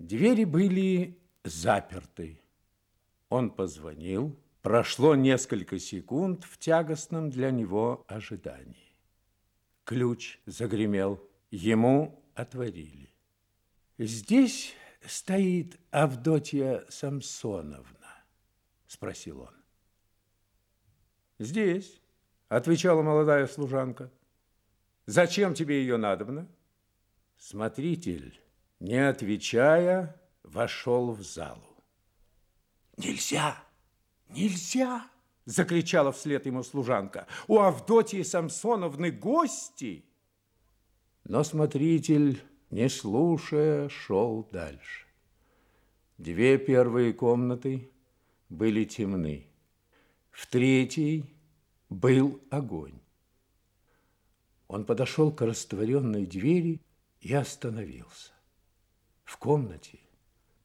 Двери были заперты. Он позвонил. Прошло несколько секунд в тягостном для него ожидании. Ключ загремел. Ему отворили. Здесь стоит Авдотья Самсоновна, спросил он. Здесь, отвечала молодая служанка. Зачем тебе ее надобно? Смотритель, не отвечая, вошел в залу. Нельзя, нельзя, закричала вслед ему служанка. У Авдотьи Самсоновны гости. Но смотритель, не слушая, шел дальше. Две первые комнаты были темны. В третьей был огонь. Он подошел к растворенной двери и остановился. В комнате,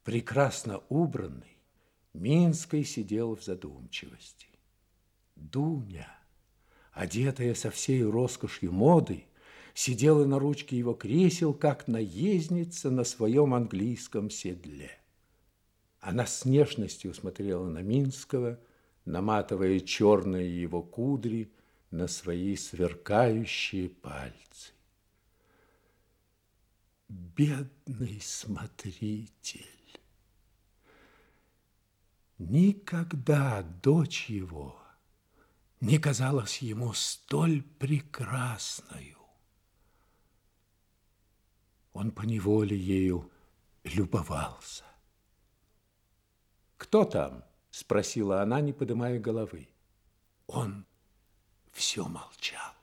прекрасно убранной, Минской сидел в задумчивости. Дуня, одетая со всей роскошью моды, сидела на ручке его кресел, как наездница на своем английском седле. Она с нежностью смотрела на Минского, наматывая черные его кудри на свои сверкающие пальцы. Бедный смотритель! Никогда дочь его не казалась ему столь прекрасною. Он поневоле ею любовался. «Кто там?» – спросила она, не поднимая головы. Он все молчал.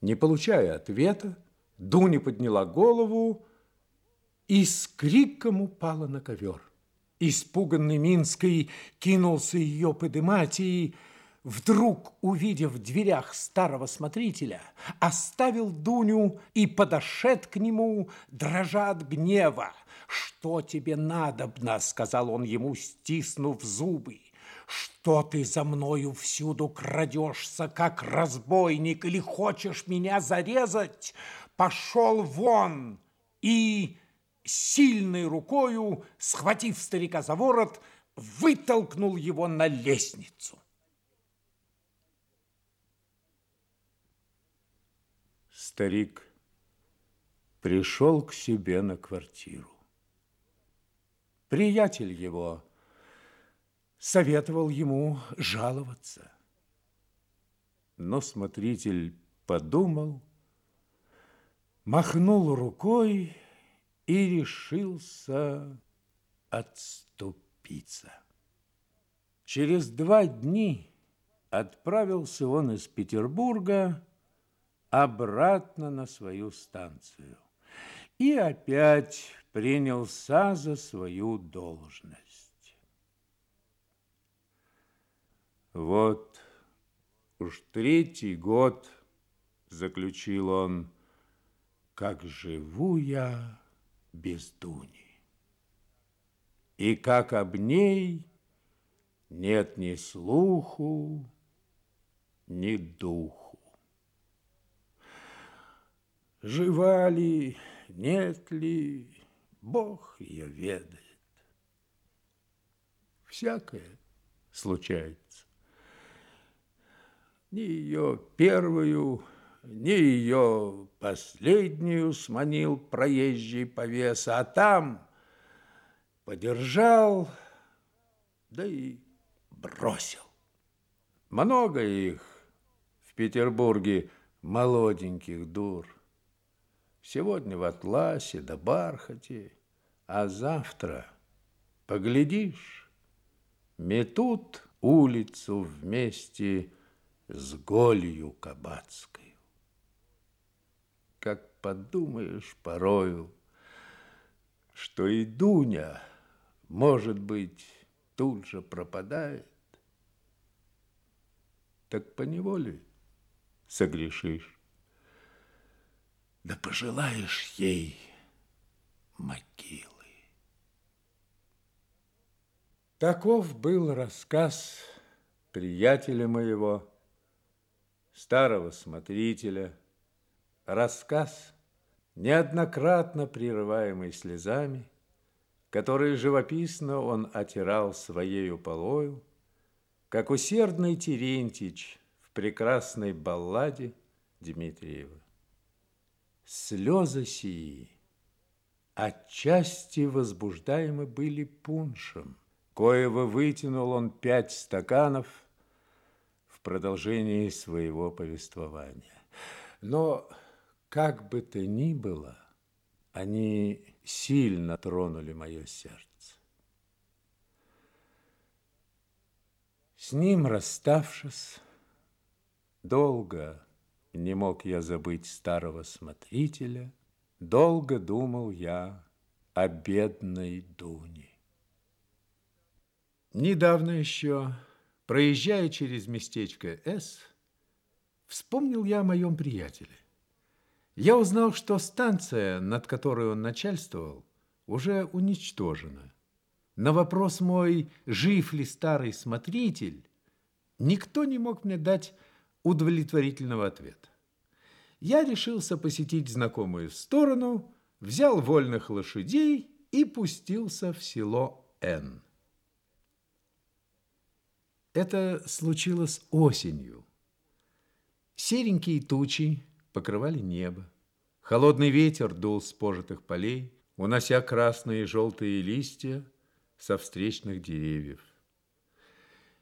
Не получая ответа, Дуня подняла голову и с криком упала на ковер. Испуганный Минский кинулся ее подымать и, вдруг увидев в дверях старого смотрителя, оставил Дуню и подошед к нему, дрожа от гнева. «Что тебе надобно?» – сказал он ему, стиснув зубы. Что ты за мною всюду крадешься, как разбойник, или хочешь меня зарезать? Пошел вон и сильной рукою, схватив старика за ворот, вытолкнул его на лестницу. Старик пришел к себе на квартиру. Приятель его советовал ему жаловаться. Но смотритель подумал, махнул рукой и решился отступиться. Через два дни отправился он из Петербурга обратно на свою станцию и опять принялся за свою должность. Вот уж третий год, заключил он, как живу я без Дуни. И как об ней нет ни слуху, ни духу. Жива ли, нет ли, Бог ее ведает. Всякое случается. Ни ее первую, ни ее последнюю сманил проезжий повеса, а там подержал, да и бросил. Много их в Петербурге молоденьких дур. Сегодня в атласе да бархате, а завтра, поглядишь, метут улицу вместе с голью кабацкой подумаешь порою, что и Дуня, может быть, тут же пропадает, так поневоле согрешишь. Да пожелаешь ей могилы. Таков был рассказ приятеля моего, старого смотрителя, Рассказ, неоднократно прерываемый слезами, которые живописно он отирал своею полою, как усердный Терентич в прекрасной балладе Дмитриева. Слезы сии отчасти возбуждаемы были пуншем, коего вытянул он пять стаканов в продолжении своего повествования. Но, как бы то ни было, они сильно тронули мое сердце. С ним расставшись, долго не мог я забыть старого смотрителя, долго думал я о бедной Дуне. Недавно еще, проезжая через местечко С, вспомнил я о моем приятеле. Я узнал, что станция, над которой он начальствовал, уже уничтожена. На вопрос мой, жив ли старый смотритель, никто не мог мне дать удовлетворительного ответа. Я решился посетить знакомую сторону, взял вольных лошадей и пустился в село Н. Это случилось осенью. Серенькие тучи покрывали небо. Холодный ветер дул с пожитых полей, унося красные и желтые листья со встречных деревьев.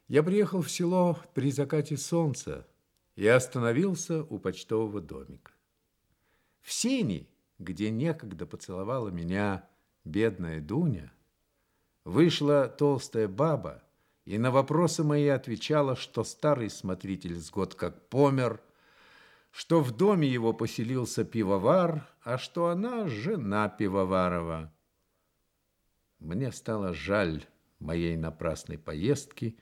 Я приехал в село при закате солнца и остановился у почтового домика. В сени, где некогда поцеловала меня бедная Дуня, вышла толстая баба и на вопросы мои отвечала, что старый смотритель с год как помер, что в доме его поселился пивовар, а что она жена пивоварова. Мне стало жаль моей напрасной поездки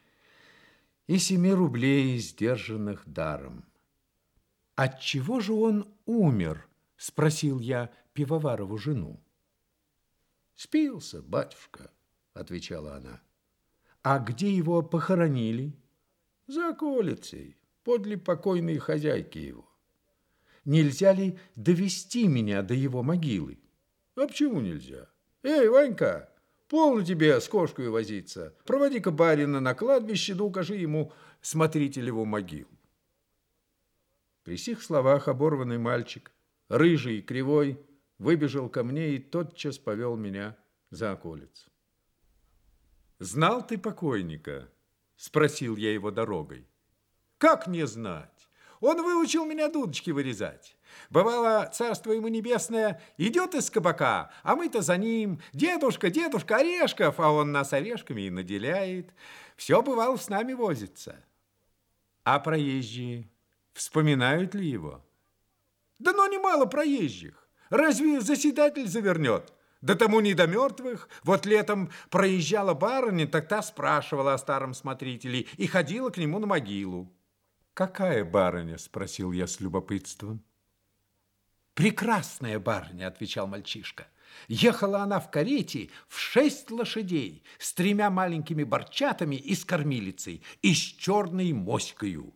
и семи рублей, сдержанных даром. «Отчего же он умер?» – спросил я пивоварову жену. «Спился, батюшка», – отвечала она. А где его похоронили? За околицей, подле покойной хозяйки его. Нельзя ли довести меня до его могилы? А почему нельзя? Эй, Ванька, полно тебе с кошкой возиться. Проводи-ка барина на кладбище, да укажи ему смотрителеву могилу. При сих словах оборванный мальчик, рыжий и кривой, выбежал ко мне и тотчас повел меня за околицу. «Знал ты покойника?» – спросил я его дорогой. «Как не знать? Он выучил меня дудочки вырезать. Бывало, царство ему небесное, идет из кабака, а мы-то за ним. Дедушка, дедушка, орешков, а он нас орешками и наделяет. Все, бывало, с нами возится». «А проезжие вспоминают ли его?» «Да но немало проезжих. Разве заседатель завернет?» Да тому не до мертвых. Вот летом проезжала барыня, так та спрашивала о старом смотрителе и ходила к нему на могилу. «Какая барыня?» – спросил я с любопытством. «Прекрасная барыня», – отвечал мальчишка. Ехала она в карете в шесть лошадей с тремя маленькими борчатами и с кормилицей, и с черной моською.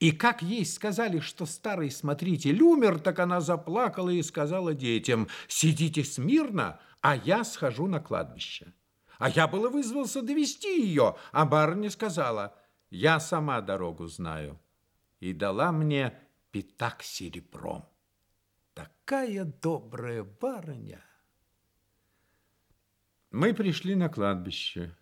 И как ей сказали, что старый смотритель умер, так она заплакала и сказала детям, «Сидите смирно, а я схожу на кладбище». А я было вызвался довести ее, а барыня сказала, «Я сама дорогу знаю» и дала мне пятак серебром. Такая добрая барыня! Мы пришли на кладбище.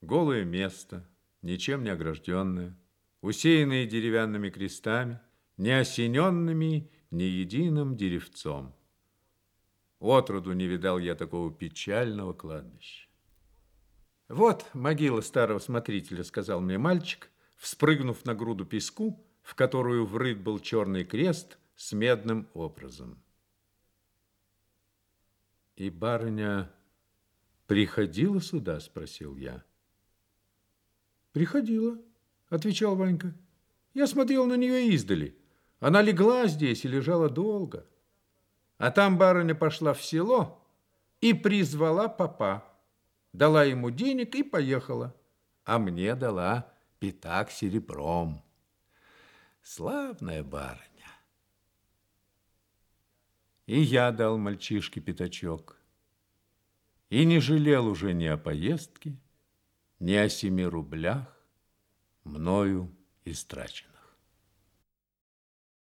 Голое место, ничем не огражденное усеянные деревянными крестами, не осененными ни единым деревцом. Отроду не видал я такого печального кладбища. «Вот могила старого смотрителя», — сказал мне мальчик, вспрыгнув на груду песку, в которую врыт был черный крест с медным образом. «И барыня приходила сюда?» — спросил я. «Приходила», отвечал Ванька. Я смотрел на нее издали. Она легла здесь и лежала долго. А там барыня пошла в село и призвала папа. Дала ему денег и поехала. А мне дала пятак серебром. Славная барыня. И я дал мальчишке пятачок. и не жалел уже ни о поездке, ни о семи рублях, мною истрачен.